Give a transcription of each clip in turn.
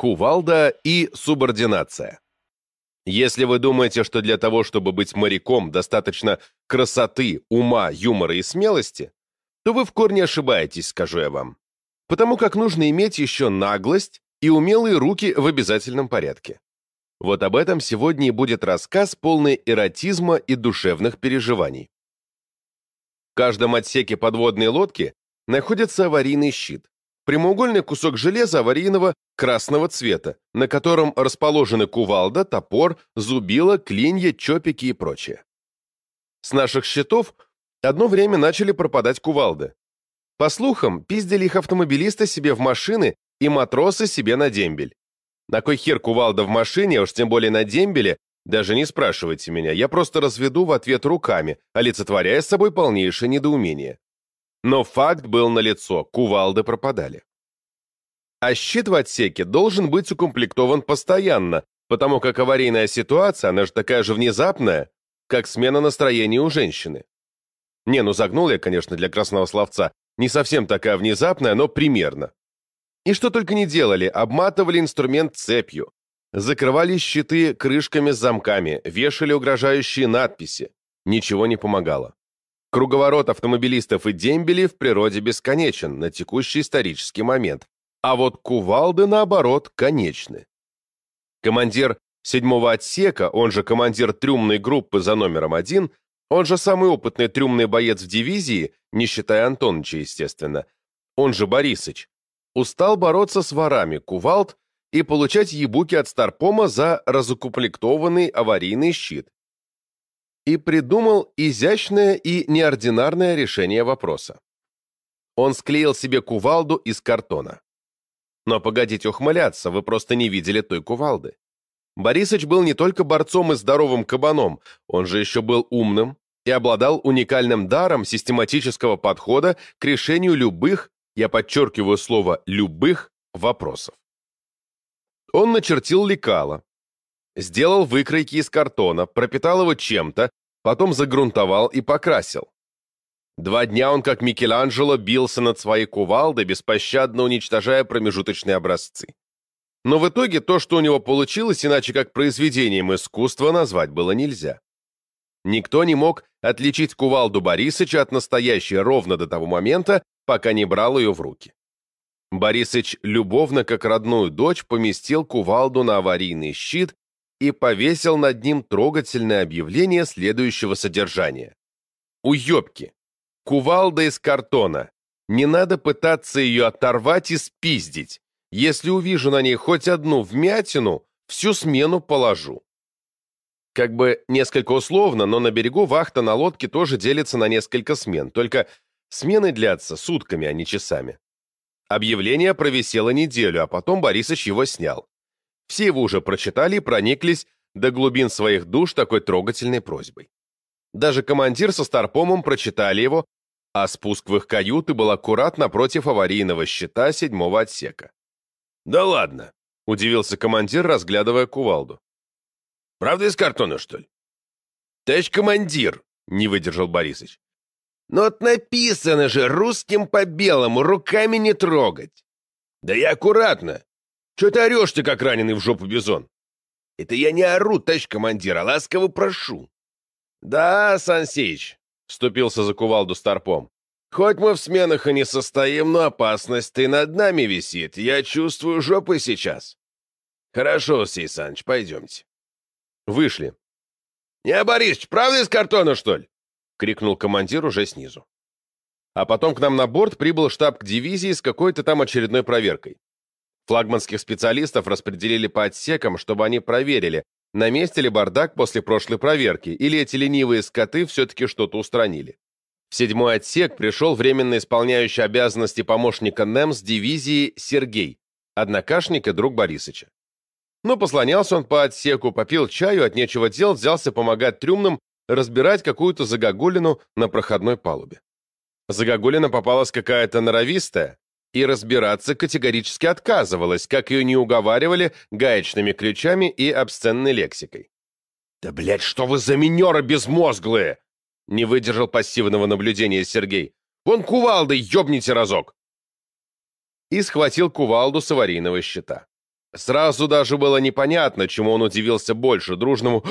Кувалда и субординация. Если вы думаете, что для того, чтобы быть моряком, достаточно красоты, ума, юмора и смелости, то вы в корне ошибаетесь, скажу я вам. Потому как нужно иметь еще наглость и умелые руки в обязательном порядке. Вот об этом сегодня и будет рассказ, полный эротизма и душевных переживаний. В каждом отсеке подводной лодки находится аварийный щит, прямоугольный кусок железа аварийного красного цвета, на котором расположены кувалда, топор, зубило, клинья, чопики и прочее. С наших счетов одно время начали пропадать кувалды. По слухам, пиздили их автомобилисты себе в машины и матросы себе на дембель. На кой хер кувалда в машине, а уж тем более на дембеле, даже не спрашивайте меня, я просто разведу в ответ руками, олицетворяя с собой полнейшее недоумение. Но факт был налицо, кувалды пропадали. А щит в отсеке должен быть укомплектован постоянно, потому как аварийная ситуация, она же такая же внезапная, как смена настроения у женщины. Не, ну загнул я, конечно, для красного словца, не совсем такая внезапная, но примерно. И что только не делали, обматывали инструмент цепью, закрывали щиты крышками с замками, вешали угрожающие надписи. Ничего не помогало. Круговорот автомобилистов и дембелей в природе бесконечен на текущий исторический момент, а вот кувалды, наоборот, конечны. Командир седьмого отсека, он же командир трюмной группы за номером один, он же самый опытный трюмный боец в дивизии, не считая Антоныча, естественно, он же Борисыч, устал бороться с ворами кувалд и получать ебуки от Старпома за разукомплектованный аварийный щит, и придумал изящное и неординарное решение вопроса. Он склеил себе кувалду из картона. Но погодите ухмыляться, вы просто не видели той кувалды. Борисыч был не только борцом и здоровым кабаном, он же еще был умным и обладал уникальным даром систематического подхода к решению любых, я подчеркиваю слово «любых» вопросов. Он начертил лекало, Сделал выкройки из картона, пропитал его чем-то, потом загрунтовал и покрасил. Два дня он, как Микеланджело, бился над своей кувалдой, беспощадно уничтожая промежуточные образцы. Но в итоге то, что у него получилось, иначе как произведением искусства назвать было нельзя. Никто не мог отличить кувалду Борисыча от настоящей ровно до того момента, пока не брал ее в руки. Борисыч любовно, как родную дочь, поместил кувалду на аварийный щит и повесил над ним трогательное объявление следующего содержания. «Уебки! Кувалда из картона! Не надо пытаться ее оторвать и спиздить! Если увижу на ней хоть одну вмятину, всю смену положу!» Как бы несколько условно, но на берегу вахта на лодке тоже делится на несколько смен, только смены длятся сутками, а не часами. Объявление провисело неделю, а потом Борисыч его снял. Все его уже прочитали и прониклись до глубин своих душ такой трогательной просьбой. Даже командир со старпомом прочитали его, а спуск в их каюты был аккуратно напротив аварийного щита седьмого отсека. «Да ладно!» — удивился командир, разглядывая кувалду. «Правда из картона, что ли?» «Товарищ командир!» — не выдержал Борисыч. «Но вот написано же русским по белому, руками не трогать!» «Да я аккуратно! Че ты орешь-то, как раненый в жопу бизон? Это я не ору, товарищ командир, а ласково прошу. Да, Сансеич, вступился за кувалду старпом. Хоть мы в сменах и не состоим, но опасность-то и над нами висит. Я чувствую жопы сейчас. Хорошо, Сей Саныч, пойдемте. Вышли. «Не, Борисыч, правда из картона, что ли?» — крикнул командир уже снизу. А потом к нам на борт прибыл штаб к дивизии с какой-то там очередной проверкой. Флагманских специалистов распределили по отсекам, чтобы они проверили, на месте ли бардак после прошлой проверки, или эти ленивые скоты все-таки что-то устранили. В седьмой отсек пришел временно исполняющий обязанности помощника НЭМС дивизии Сергей, однокашник и друг Борисыча. Но послонялся он по отсеку, попил чаю, от нечего дел взялся помогать трюмным разбирать какую-то загогулину на проходной палубе. Загогулина попалась какая-то норовистая, и разбираться категорически отказывалась, как ее не уговаривали гаечными ключами и обсценной лексикой. «Да, блядь, что вы за минеры безмозглые!» Не выдержал пассивного наблюдения Сергей. «Вон кувалдой ёбните разок!» И схватил кувалду с аварийного щита. Сразу даже было непонятно, чему он удивился больше, дружному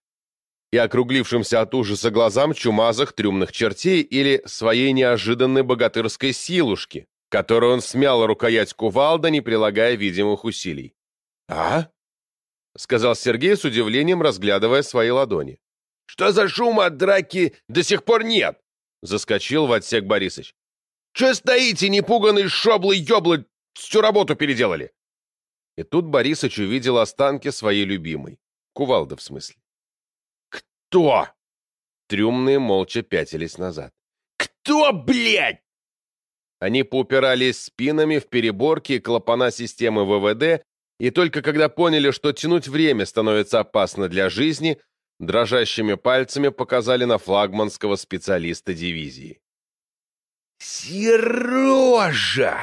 и округлившимся от ужаса глазам чумазых трюмных чертей или своей неожиданной богатырской силушки, которую он смял рукоять кувалда, не прилагая видимых усилий. «А?» — сказал Сергей с удивлением, разглядывая свои ладони. «Что за шум от драки до сих пор нет?» — заскочил в отсек Борисыч. «Че стоите, непуганные шоблы-ёблы, всю работу переделали?» И тут Борисыч увидел останки своей любимой. Кувалда, в смысле. «Кто?» Трюмные молча пятились назад. «Кто, блядь?» Они поупирались спинами в переборки и клапана системы ВВД, и только когда поняли, что тянуть время становится опасно для жизни, дрожащими пальцами показали на флагманского специалиста дивизии. «Сережа!»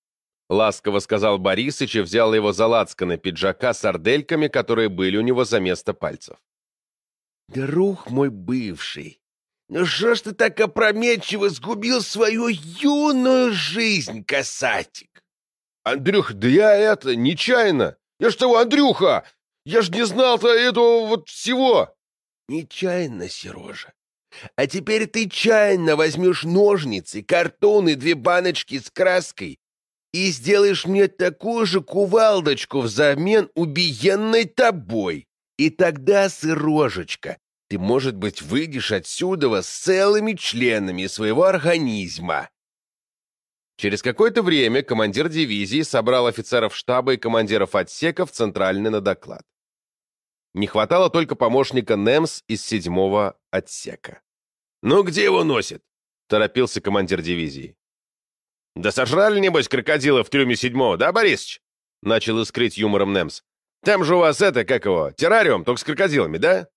— ласково сказал Борисыч и взял его за лацканы пиджака с ордельками, которые были у него за место пальцев. «Друг мой бывший, ну что ж ты так опрометчиво сгубил свою юную жизнь, касатик?» «Андрюх, да я это, нечаянно! Я ж того, Андрюха! Я ж не знал-то этого вот всего!» «Нечаянно, Сережа. А теперь ты чаянно возьмешь ножницы, картон и две баночки с краской и сделаешь мне такую же кувалдочку взамен убиенной тобой. И тогда, сырожечка, ты, может быть, выйдешь отсюда с целыми членами своего организма. Через какое-то время командир дивизии собрал офицеров штаба и командиров отсеков центральный на доклад. Не хватало только помощника НЭМС из седьмого отсека. «Ну, где его носит?» — торопился командир дивизии. «Да сожрали, небось, крокодила в трюме седьмого, да, Борисыч?» — начал искрить юмором Немс. «Там же у вас это, как его, террариум, только с крокодилами, да?»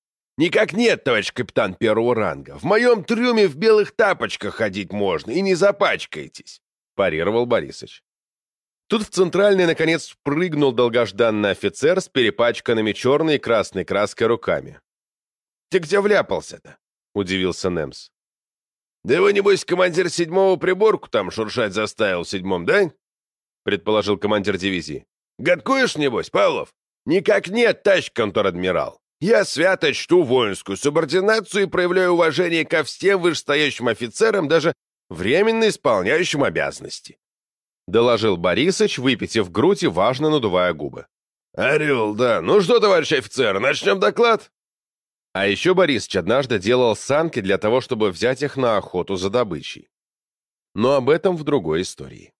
«Никак нет, товарищ капитан первого ранга. В моем трюме в белых тапочках ходить можно, и не запачкаетесь», — парировал Борисыч. Тут в центральный, наконец, прыгнул долгожданный офицер с перепачканными черной и красной краской руками. «Ты где вляпался-то?» — удивился Немс. «Да его, небось, командир седьмого приборку там шуршать заставил в седьмом, да?» — предположил командир дивизии. «Годкуешь, небось, Павлов?» «Никак нет, товарищ контр-адмирал. Я свято чту воинскую субординацию и проявляю уважение ко всем вышестоящим офицерам, даже временно исполняющим обязанности. — доложил Борисыч, выпитив грудь и важно надувая губы. «Орел, да. Ну что, товарищ офицер, начнем доклад?» А еще Борисыч однажды делал санки для того, чтобы взять их на охоту за добычей. Но об этом в другой истории.